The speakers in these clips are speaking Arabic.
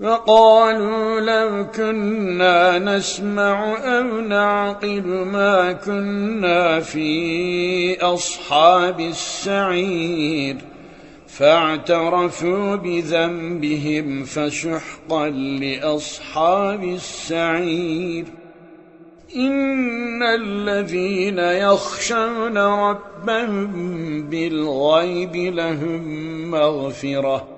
وقالوا لو كنا نسمع أو نعقل ما كنا في أصحاب السعير. فاعترفوا بذنبهم فشحقا لأصحاب السعير. إن الذين يخشون ربهم بالغيب لهم مغفرة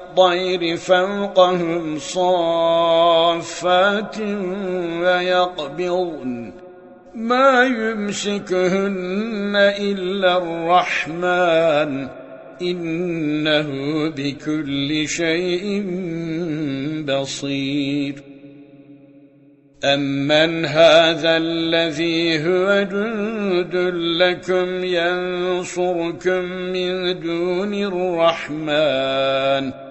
فوقهم صافات ويقبضن. ما يمسكهن إلا الرحمن. إنه بكل شيء بصير. أَمَّنْ هَذَا الَّذِي هُوَ جُندٌ لَكُمْ يَنصُرُكُم مِّن دُونِ الرَّحْمَنِ.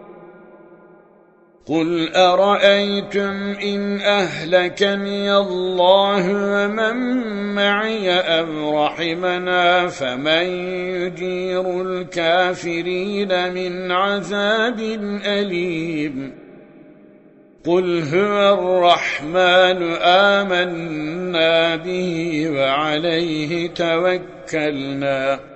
قل أرأيتم إن أهلكني الله ومن معي أم رحمنا فمن يجير الكافرين من عذاب أليم قل هو الرحمن آمنا به وعليه توكلنا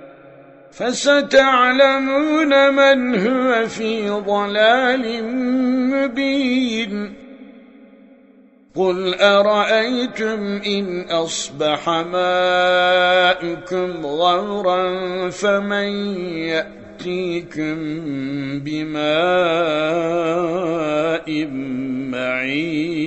فستعلمون من هو في ضلال مبين. قل أرأيتم إن أصبح ماءكم غورا فمن يأتيكم بماء معين.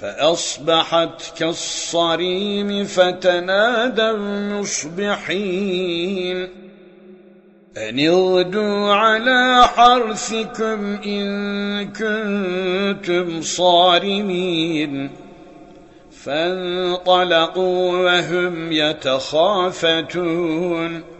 فأصبحت كالصريم فتنادوا مصبحين. أن اغدوا على حرثكم إن كنتم صارمين. فانطلقوا وهم يتخافتون.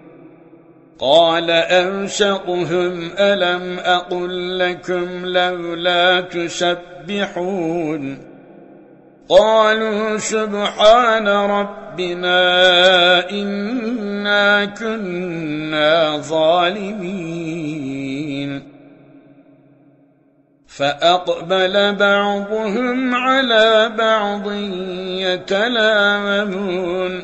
قال أنشقهم ألم أقل لكم لولا تسبحون قالوا سبحان ربنا إنا كنا ظالمين فأقبل بعضهم على بعض يتلاممون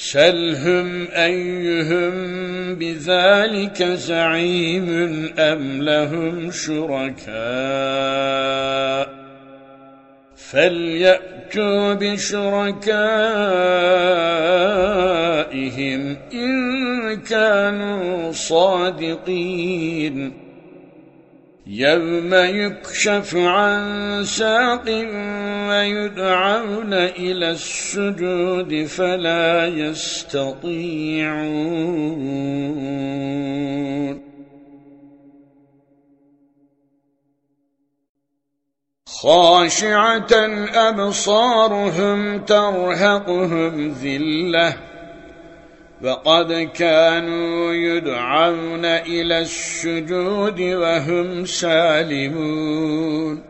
سلهم أيهم بذلك زعيم أم لهم شركاء فليأتوا بشركائهم إن كانوا صادقين يوم يكشف عن ساق ويدعون إلى السجود فلا يستطيعون. خاشعة أبصارهم ترهقهم ذِلَّةٌ وقد كانوا يدعون إلى السجود وهم سالمون.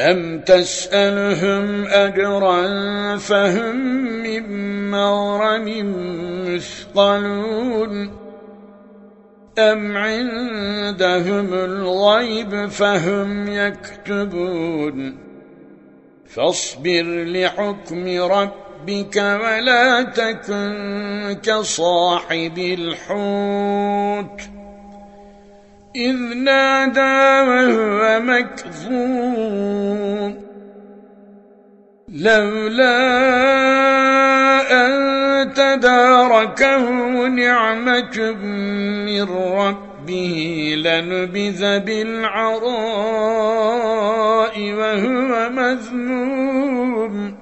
أم تسألهم أجرا فهم من مغرم مثقلون أم عندهم الغيب فهم يكتبون فاصبر لحكم ربك ولا تكن كصاحب الحوت إذ نادى وهو مكظوم. لولا أن تداركه نعمة من ربه لنبذ بالعراء وهو مذموم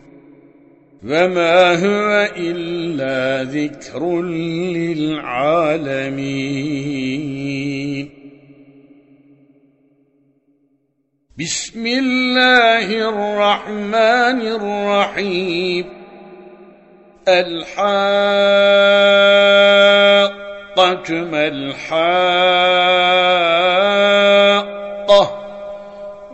وَمَا هُوَ إِلَّا ذِكْرٌ لِلْعَالَمِينَ. بسم الله الرحمن الرحيم. الحاقة ما الحاقة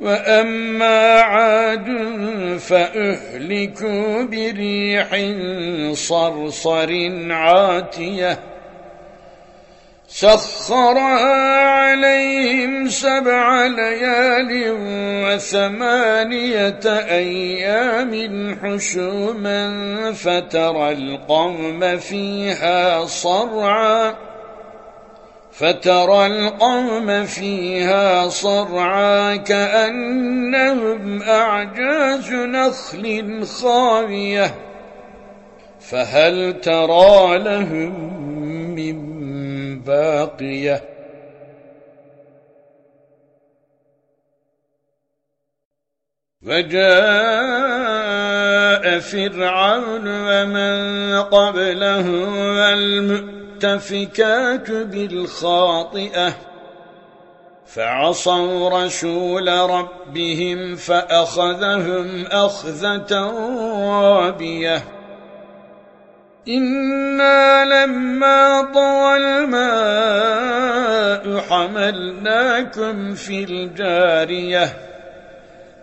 وأما عاد فأهلكوا بريح صرصر عاتية سخرها عليهم سبع ليال وثمانية أيام حشوما فترى القوم فيها صرعا فترى القوم فيها صرعا كأنهم أعجاز نخل خاوية فهل ترى لهم من باقية؟ وجاء فرعون ومن قبله والمؤتفكات بالخاطئة فعصوا رسول ربهم فأخذهم أخذة رابية. إنا لما طوى الماء حملناكم في الجارية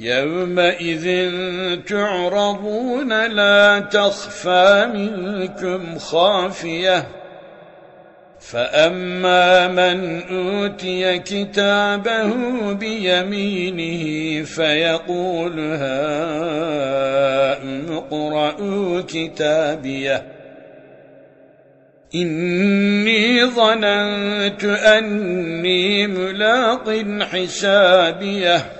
يومئذ تعرضون لا تخفى منكم خافية. فأما من أوتي كتابه بيمينه فيقول هاؤم اقرءوا كتابيه. إني ظننت أني ملاق حسابيه.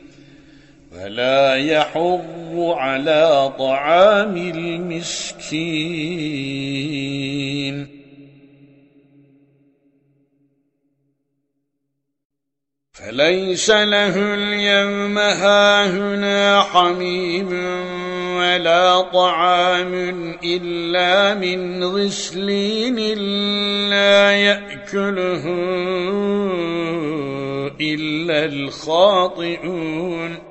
ولا يحض على طعام المسكين. فليس له اليوم هاهنا حميم ولا طعام إلا من غسلين لا يأكله إلا الخاطئون.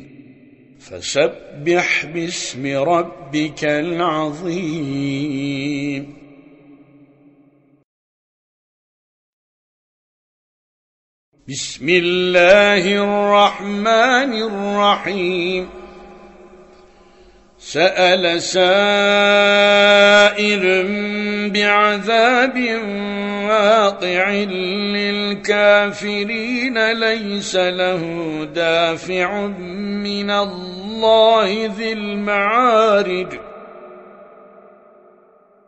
فسبح باسم ربك العظيم. بسم الله الرحمن الرحيم. سأل سائر بعذاب واقع للكافرين ليس له دافع من الله ذي المعارج.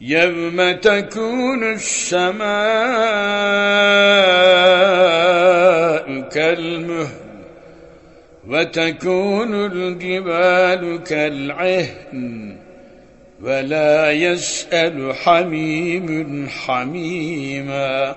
يوم تكون السماء كالمهل وتكون الجبال كالعهن ولا يسأل حميم حميما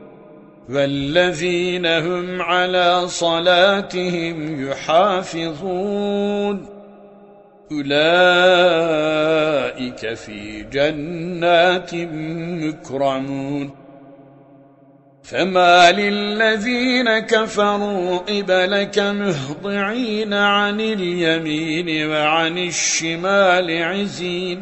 والذين هم على صلاتهم يحافظون أولئك في جنات مكرمون فما للذين كفروا قبلك مهضعين عن اليمين وعن الشمال عزين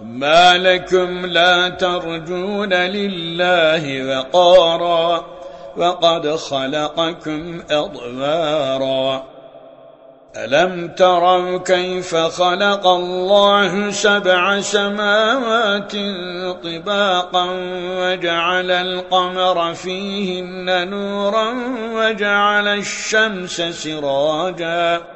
ما لكم لا ترجون لله وقارا وقد خلقكم أضوارا ألم تروا كيف خلق الله سبع سماوات طباقا وجعل القمر فيهن نورا وجعل الشمس سراجا؟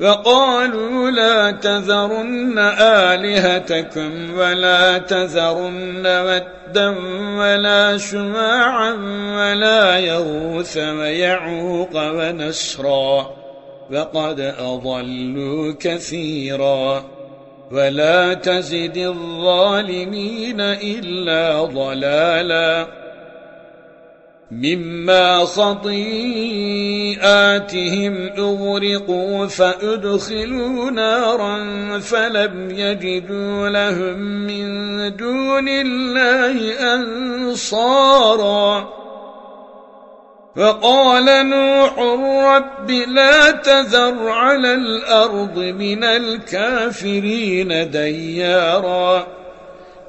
فقالوا لا تذرن آلهتكم ولا تذرن ودا ولا شماعا ولا يغوث ويعوق ونسرا فقد أضلوا كثيرا ولا تزد الظالمين إلا ضلالا مما خطيئاتهم أغرقوا فأدخلوا نارا فلم يجدوا لهم من دون الله أنصارا. فقال نوح رب لا تذر على الأرض من الكافرين دياراً.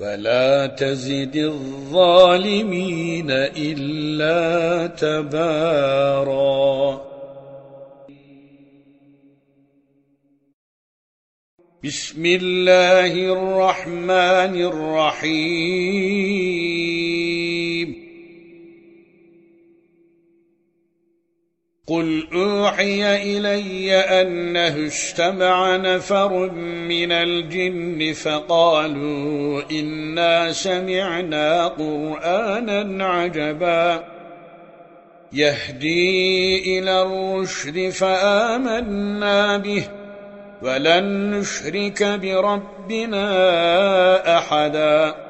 ولا تزد الظالمين إلا تبارا بسم الله الرحمن الرحيم قل أوحي إلي أنه اجتمع نفر من الجن فقالوا إنا سمعنا قرآنا عجبا يهدي إلى الرشد فآمنا به ولن نشرك بربنا أحدا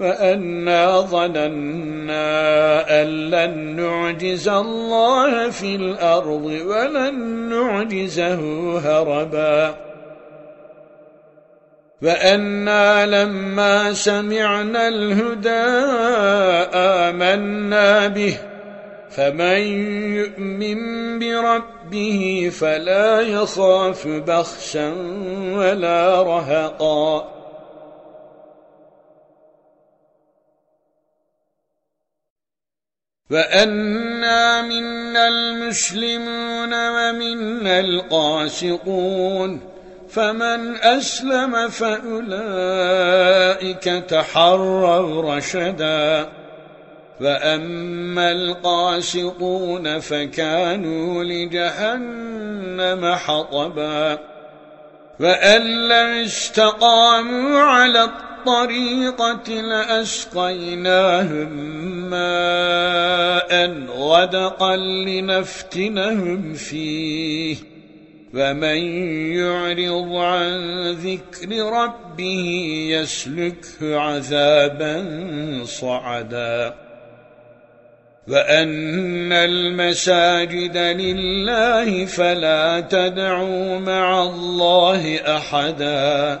وأنا ظننا أن لن نعجز الله في الأرض ولن نعجزه هربا. وأنا لما سمعنا الهدى آمنا به. فمن يؤمن بربه فلا يخاف بخسا ولا رهقا. وأنا منا المسلمون ومنا القاسقون فمن أسلم فأولئك تحروا رشدا وأما القاسطون فكانوا لجهنم حطبا وأن لم استقاموا على الطريقة لأسقيناهم ماء غدقا لنفتنهم فيه. ومن يعرض عن ذكر ربه يسلكه عذابا صعدا. وأن المساجد لله فلا تدعوا مع الله أحدا.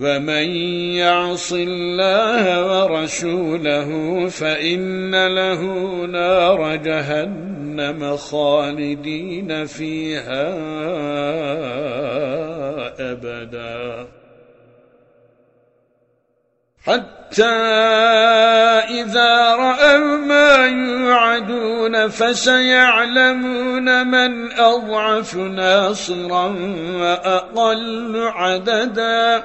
ومن يعص الله ورسوله فإن له نار جهنم خالدين فيها أبدا. حتى إذا رأوا ما يوعدون فسيعلمون من أضعف ناصرا وأقل عددا.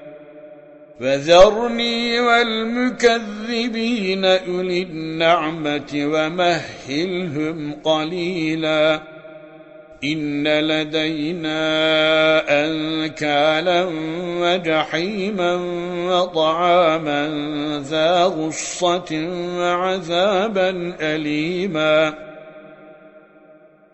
فذرني والمكذبين أولي النعمة ومهلهم قليلاً إن لدينا أنكالا وجحيما وطعاما ذا غصة وعذابا أليما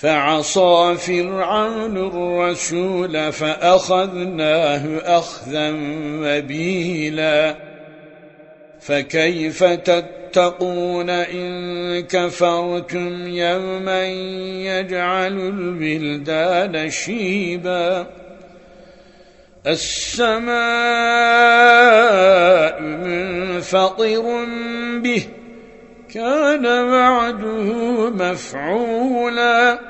فعصى فرعون الرسول فأخذناه أخذا وبيلا. فكيف تتقون إن كفرتم يوما يجعل البلدان شيبا؟ السماء منفطر به كان وعده مفعولا.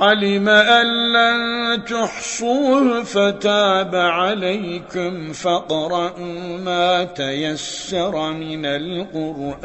علم أن لن تحصوه فتاب عليكم فاقرأوا ما تيسر من القرآن.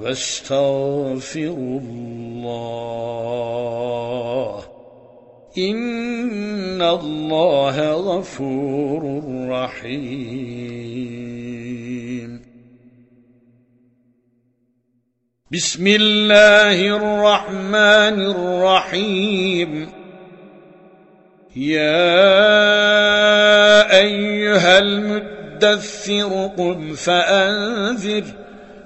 واستغفروا الله. إن الله غفور رحيم. بسم الله الرحمن الرحيم. يا أيها المدثر قم فأنذر.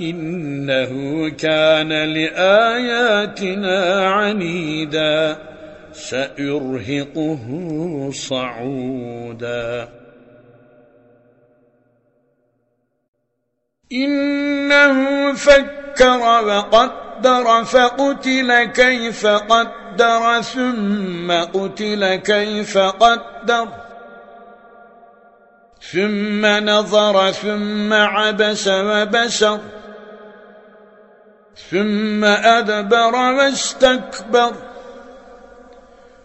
إنه كان لآياتنا عنيدا سأرهقه صعودا. إنه فكر وقدر فقتل كيف قدر ثم قتل كيف قدر. ثم نظر ثم عبس وبسر ثم أدبر واستكبر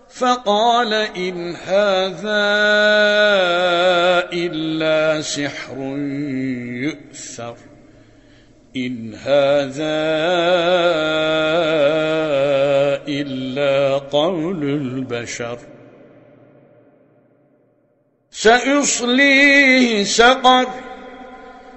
فقال إن هذا إلا سحر يؤثر إن هذا إلا قول البشر سأصليه سقر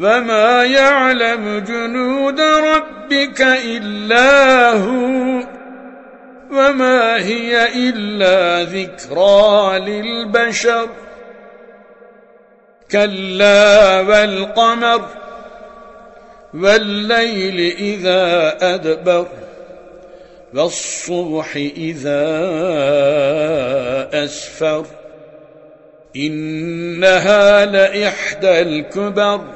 وما يعلم جنود ربك إلا هو وما هي إلا ذكرى للبشر كلا والقمر والليل إذا أدبر والصبح إذا أسفر إنها لإحدى الكبر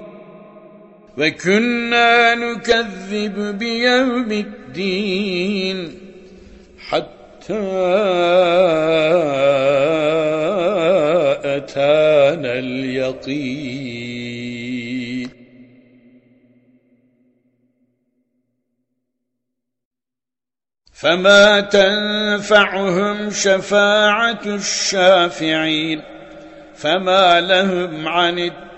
وكنا نكذب بيوم الدين حتى أتانا اليقين. فما تنفعهم شفاعة الشافعين فما لهم عن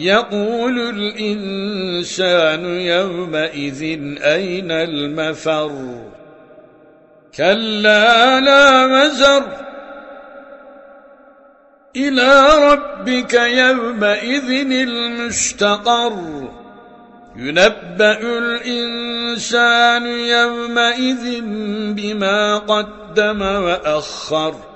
يقول الإنسان يومئذ أين المفر؟ كلا لا مزر إلى ربك يومئذ المستقر ينبأ الإنسان يومئذ بما قدم وأخر.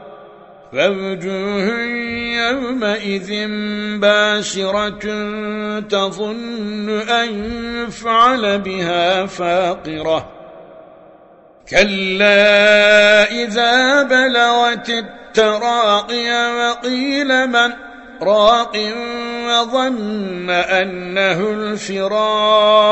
فوجوه يومئذ باشرة تظن أن يفعل بها فاقرة. كلا إذا بلغت التراقي وقيل من راق وظن أنه الفراق.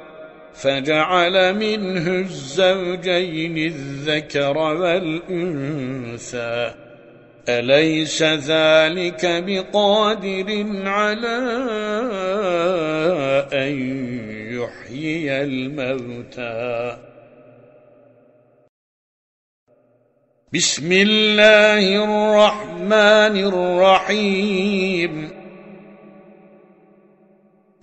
فجعل منه الزوجين الذكر والأنثى. أليس ذلك بقادر على أن يحيي الموتى؟ بسم الله الرحمن الرحيم.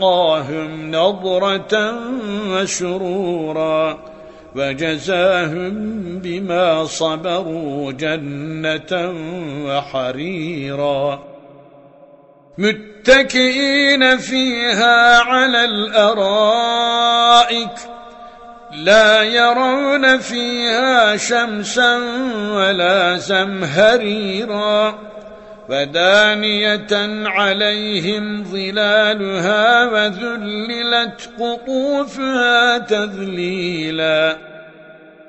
وَلَقَّاهُمْ نَضْرَةً وَسُرُورًا وَجَزَاهُمْ بِمَا صَبَرُوا جَنَّةً وَحَرِيرًا مُتَّكِئِينَ فِيهَا عَلَى الْأَرَائِكِ لا يرون فيها شمسا ولا زمهريرا ودانية عليهم ظلالها وذللت قطوفها تذليلا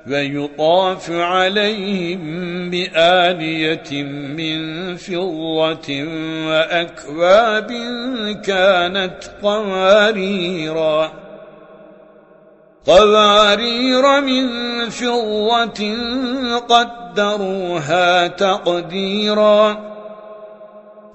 ويطاف عليهم بآلية من فضة وأكواب كانت قواريرا قوارير من فضة قدروها تقديراً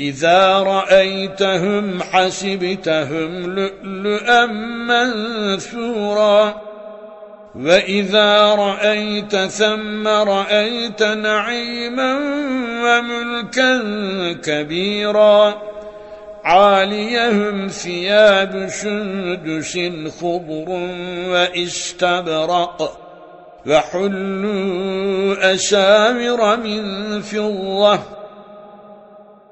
إذا رأيتهم حسبتهم لؤلؤا منثورا. وإذا رأيت ثم رأيت نعيما وملكا كبيرا. عاليهم ثياب سندس خضر وإستبرق. وحلوا أسامر من فضة.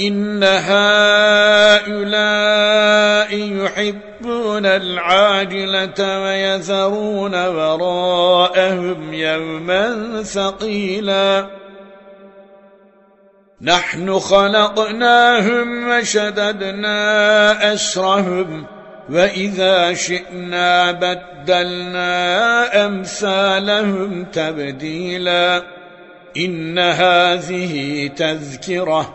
إن هؤلاء يحبون العاجلة ويذرون وراءهم يوما ثقيلا نحن خلقناهم وشددنا أسرهم وإذا شئنا بدلنا أمثالهم تبديلا إن هذه تذكرة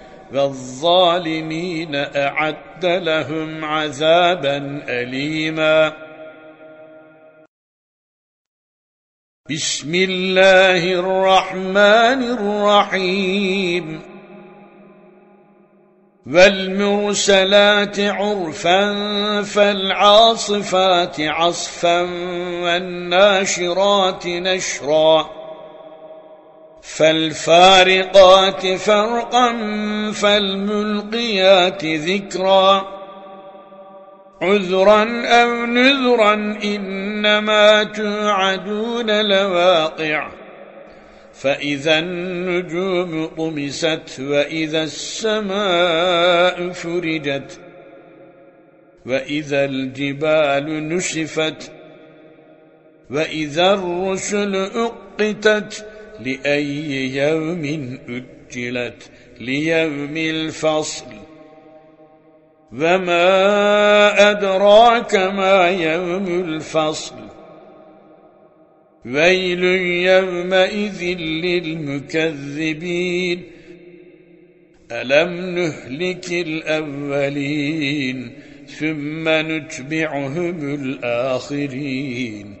والظالمين أعد لهم عذابا أليما. بسم الله الرحمن الرحيم. والمرسلات عرفا فالعاصفات عصفا والناشرات نشرا. فالفارقات فرقا فالملقيات ذكرا عذرا أو نذرا إنما توعدون لواقع فإذا النجوم طمست وإذا السماء فرجت وإذا الجبال نشفت وإذا الرسل أقتت لأي يوم أجلت ليوم الفصل. وما أدراك ما يوم الفصل. ويل يومئذ للمكذبين. ألم نهلك الأولين ثم نتبعهم الآخرين؟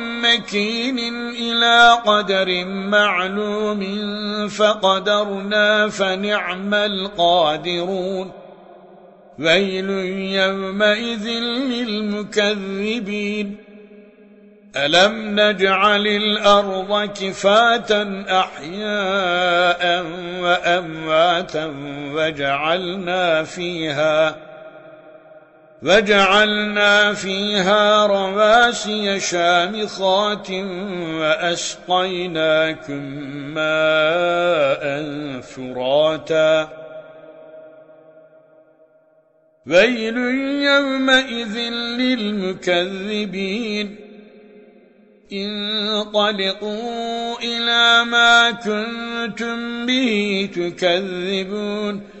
مكين إلى قدر معلوم فقدرنا فنعم القادرون. ويل يومئذ للمكذبين. ألم نجعل الأرض كفاة أحياء وأمواتا وجعلنا فيها وجعلنا فيها رواسي شامخات وأسقيناكم ماء فراتا. ويل يومئذ للمكذبين. انطلقوا إلى ما كنتم به تكذبون.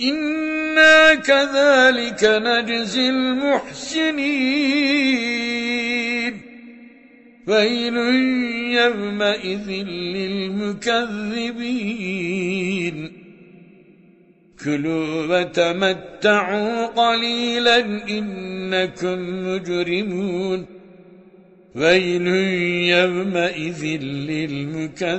إنا كذلك نجزي المحسنين ويل يومئذ للمكذبين كلوا وتمتعوا قليلا إنكم مجرمون ويل يومئذ للمكذبين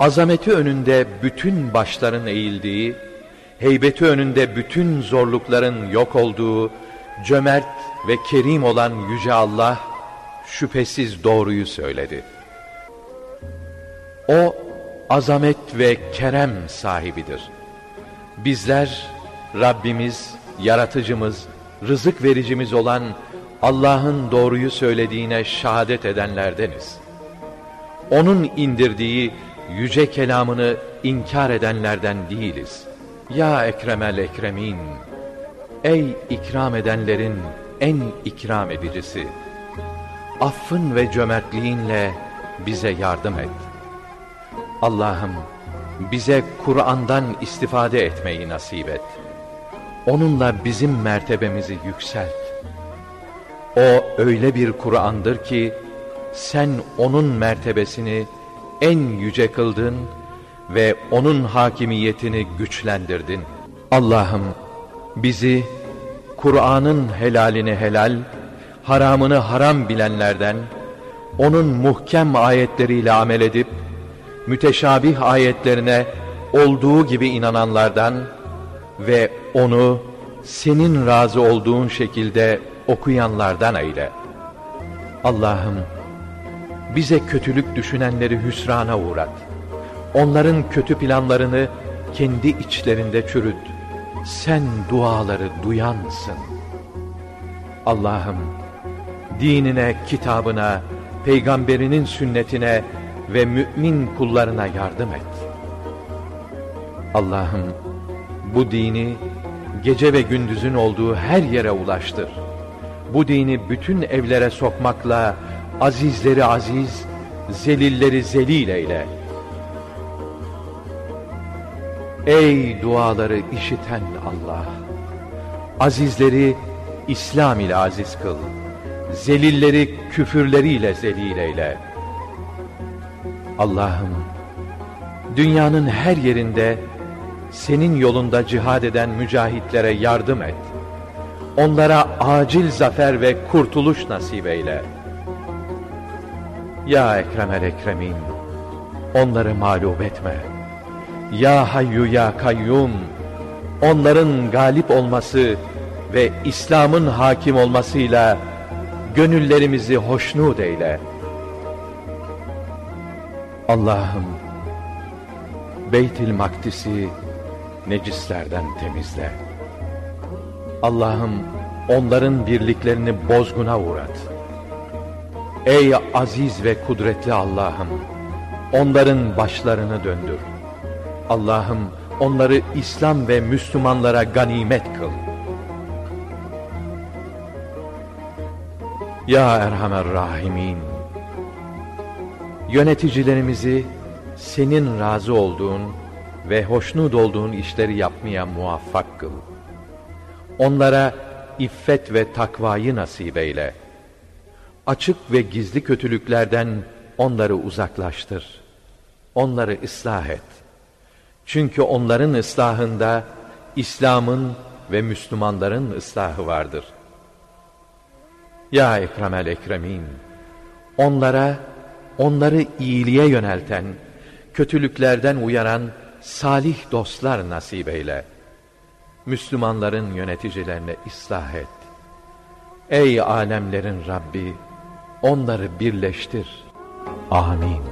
Azameti önünde bütün başların eğildiği, heybeti önünde bütün zorlukların yok olduğu, cömert ve kerim olan Yüce Allah, şüphesiz doğruyu söyledi. O, azamet ve kerem sahibidir. Bizler, Rabbimiz, yaratıcımız, rızık vericimiz olan Allah'ın doğruyu söylediğine şehadet edenlerdeniz. Onun indirdiği yüce kelamını inkar edenlerden değiliz. Ya Ekremel Ekremin, ey ikram edenlerin en ikram edicisi, affın ve cömertliğinle bize yardım et. Allah'ım bize Kur'an'dan istifade etmeyi nasip et. Onunla bizim mertebemizi yükselt. O öyle bir Kur'an'dır ki, sen onun mertebesini en yüce kıldın ve onun hakimiyetini güçlendirdin. Allah'ım bizi Kur'an'ın helalini helal, haramını haram bilenlerden, onun muhkem ayetleriyle amel edip, müteşabih ayetlerine olduğu gibi inananlardan ve onu senin razı olduğun şekilde okuyanlardan eyle. Allah'ım bize kötülük düşünenleri hüsrana uğrat. Onların kötü planlarını kendi içlerinde çürüt. Sen duaları duyansın. Allah'ım, dinine, kitabına, peygamberinin sünnetine ve mümin kullarına yardım et. Allah'ım, bu dini gece ve gündüzün olduğu her yere ulaştır. Bu dini bütün evlere sokmakla azizleri aziz, zelilleri zelil eyle. Ey duaları işiten Allah! Azizleri İslam ile aziz kıl. Zelilleri küfürleriyle zelil eyle. Allah'ım, dünyanın her yerinde senin yolunda cihad eden mücahitlere yardım et. Onlara acil zafer ve kurtuluş nasip eyle.'' Ya Ekremel Ekremin, onları mağlup etme. Ya Hayyu Ya Kayyum, onların galip olması ve İslam'ın hakim olmasıyla gönüllerimizi hoşnut eyle. Allah'ım, Beytil Makdis'i necislerden temizle. Allah'ım, onların birliklerini bozguna uğrat.'' Ey aziz ve kudretli Allah'ım! Onların başlarını döndür. Allah'ım onları İslam ve Müslümanlara ganimet kıl. Ya Erhamer Rahimin! Yöneticilerimizi senin razı olduğun ve hoşnut olduğun işleri yapmaya muvaffak kıl. Onlara iffet ve takvayı nasip eyle açık ve gizli kötülüklerden onları uzaklaştır. Onları ıslah et. Çünkü onların ıslahında İslam'ın ve Müslümanların ıslahı vardır. Ya Ekremel Ekremin! Onlara, onları iyiliğe yönelten, kötülüklerden uyaran salih dostlar nasip eyle. Müslümanların yöneticilerine ıslah et. Ey alemlerin Rabbi! Onları birleştir. Amin.